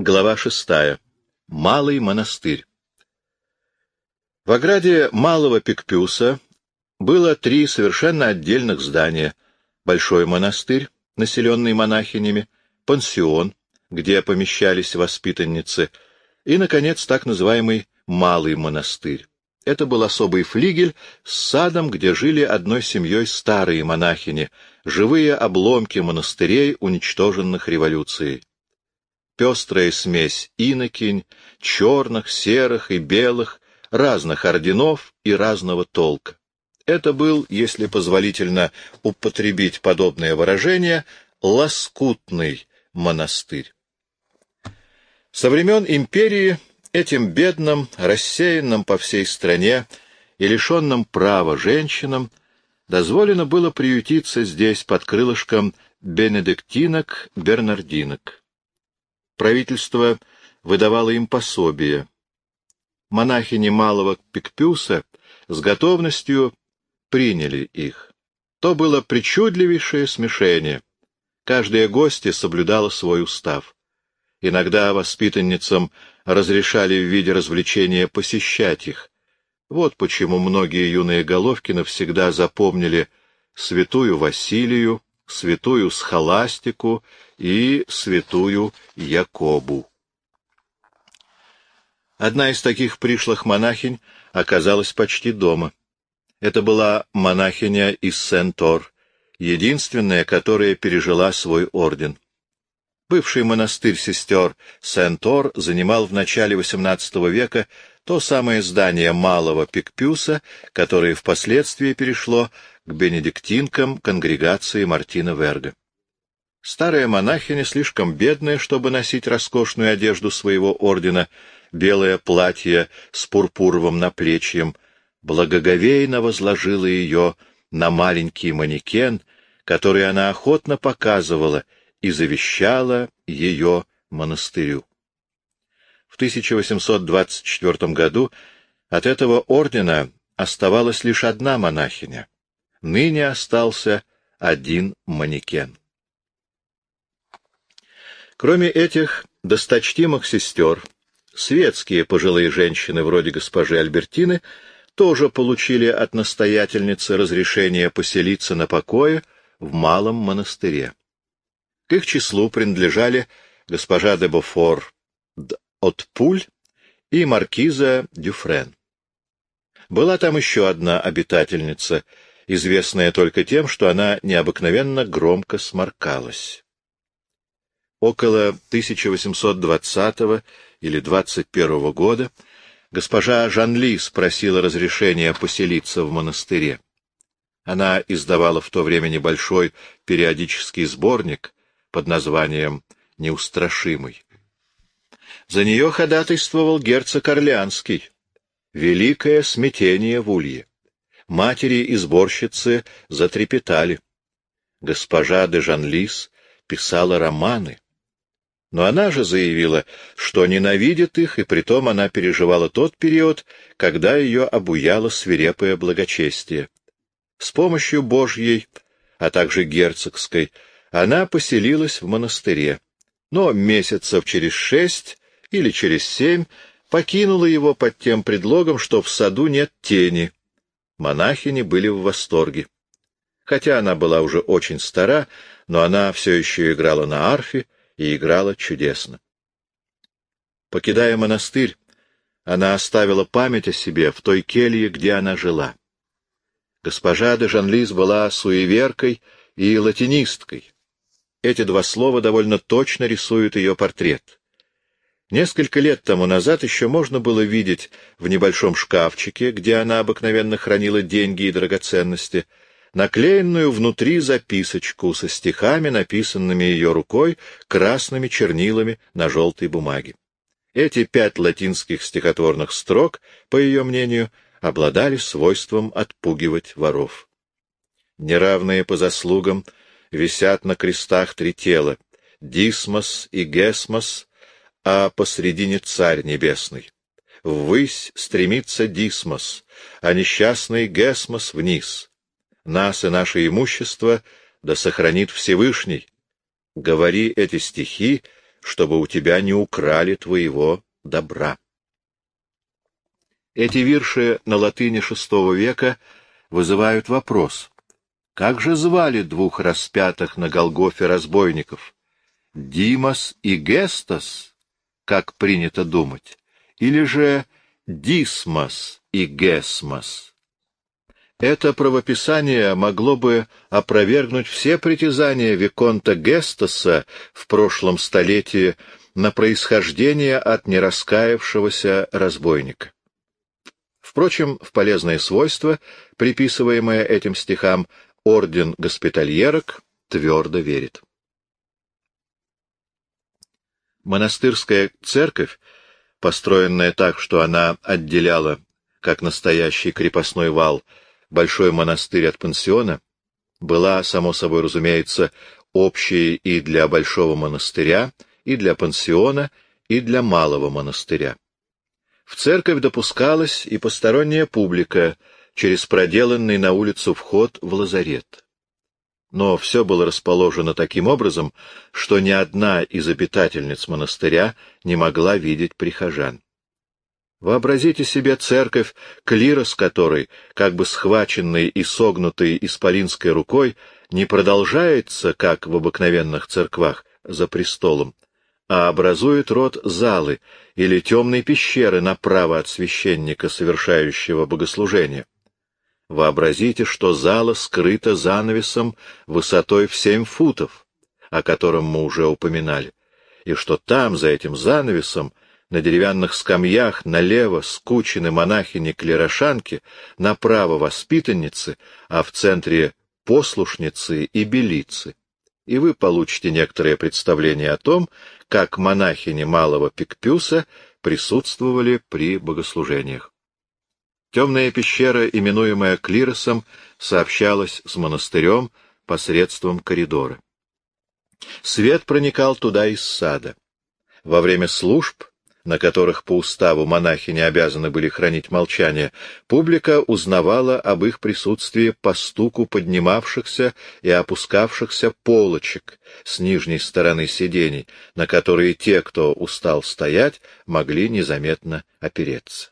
Глава шестая. Малый монастырь. В ограде Малого Пикпюса было три совершенно отдельных здания. Большой монастырь, населенный монахинями, пансион, где помещались воспитанницы, и, наконец, так называемый Малый монастырь. Это был особый флигель с садом, где жили одной семьей старые монахини, живые обломки монастырей, уничтоженных революцией. Пестрая смесь инокинь, черных, серых и белых, разных орденов и разного толка. Это был, если позволительно употребить подобное выражение, лоскутный монастырь. Со времен империи этим бедным, рассеянным по всей стране и лишенным права женщинам дозволено было приютиться здесь под крылышком бенедиктинок-бернардинок. Правительство выдавало им пособие, монахини малого Пикпюса с готовностью приняли их. То было причудливейшее смешение. Каждая гостья соблюдала свой устав. Иногда воспитанницам разрешали в виде развлечения посещать их. Вот почему многие юные головки навсегда запомнили святую Василию, святую Схоластику и святую Якобу. Одна из таких пришлых монахинь оказалась почти дома. Это была монахиня из Сен-Тор, единственная, которая пережила свой орден. Бывший монастырь сестер Сен-Тор занимал в начале XVIII века то самое здание Малого Пикпюса, которое впоследствии перешло к бенедиктинкам конгрегации Мартина Верга. Старая монахиня, слишком бедная, чтобы носить роскошную одежду своего ордена, белое платье с пурпуровым наплечьем, благоговейно возложила ее на маленький манекен, который она охотно показывала и завещала ее монастырю. В 1824 году от этого ордена оставалась лишь одна монахиня. Ныне остался один манекен. Кроме этих досточтимых сестер, Светские пожилые женщины, вроде госпожи Альбертины, тоже получили от настоятельницы разрешение поселиться на покое в малом монастыре. К их числу принадлежали госпожа де Бофор от Пуль и маркиза Дюфрен. Была там еще одна обитательница, известная только тем, что она необыкновенно громко сморкалась. Около 1820 или 21 года госпожа Жанли спросила разрешения поселиться в монастыре. Она издавала в то время небольшой периодический сборник под названием «Неустрашимый». За нее ходатайствовал герцог Орлеанский. Великое смятение в улье. Матери и сборщицы затрепетали. Госпожа де Жанлис писала романы. Но она же заявила, что ненавидит их, и притом она переживала тот период, когда ее обуяло свирепое благочестие. С помощью Божьей, а также герцогской, она поселилась в монастыре, но месяцев через шесть или через семь покинула его под тем предлогом, что в саду нет тени. Монахини были в восторге. Хотя она была уже очень стара, но она все еще играла на арфе, и играла чудесно. Покидая монастырь, она оставила память о себе в той келье, где она жила. Госпожа де Жанлис была суеверкой и латинисткой. Эти два слова довольно точно рисуют ее портрет. Несколько лет тому назад еще можно было видеть в небольшом шкафчике, где она обыкновенно хранила деньги и драгоценности, наклеенную внутри записочку со стихами, написанными ее рукой красными чернилами на желтой бумаге. Эти пять латинских стихотворных строк, по ее мнению, обладали свойством отпугивать воров. Неравные по заслугам висят на крестах три тела — Дисмос и Гесмос, а посредине Царь Небесный. Ввысь стремится Дисмос, а несчастный Гесмос вниз нас и наше имущество да сохранит Всевышний. Говори эти стихи, чтобы у тебя не украли твоего добра. Эти вирши на латыни VI века вызывают вопрос. Как же звали двух распятых на Голгофе разбойников? Димас и Гестас, как принято думать, или же Дисмас и Гесмас? Это правописание могло бы опровергнуть все притязания Виконта Гестаса в прошлом столетии на происхождение от нераскаявшегося разбойника. Впрочем, в полезное свойство, приписываемое этим стихам, орден госпитальерок твердо верит. Монастырская церковь, построенная так, что она отделяла, как настоящий крепостной вал, большой монастырь от пансиона, была, само собой разумеется, общей и для большого монастыря, и для пансиона, и для малого монастыря. В церковь допускалась и посторонняя публика через проделанный на улицу вход в лазарет. Но все было расположено таким образом, что ни одна из обитательниц монастыря не могла видеть прихожан. Вообразите себе церковь, клирос которой, как бы схваченный и согнутый исполинской рукой, не продолжается, как в обыкновенных церквах, за престолом, а образует род залы или темной пещеры направо от священника, совершающего богослужение. Вообразите, что зала скрыта занавесом высотой в семь футов, о котором мы уже упоминали, и что там, за этим занавесом, на деревянных скамьях налево скучены монахини-клерошанки, направо воспитанницы, а в центре послушницы и белицы. И вы получите некоторое представление о том, как монахини малого Пикпюса присутствовали при богослужениях. Темная пещера, именуемая клиросом, сообщалась с монастырем посредством коридора. Свет проникал туда из сада. Во время служб на которых по уставу монахи не обязаны были хранить молчание, публика узнавала об их присутствии по стуку поднимавшихся и опускавшихся полочек с нижней стороны сидений, на которые те, кто устал стоять, могли незаметно опереться.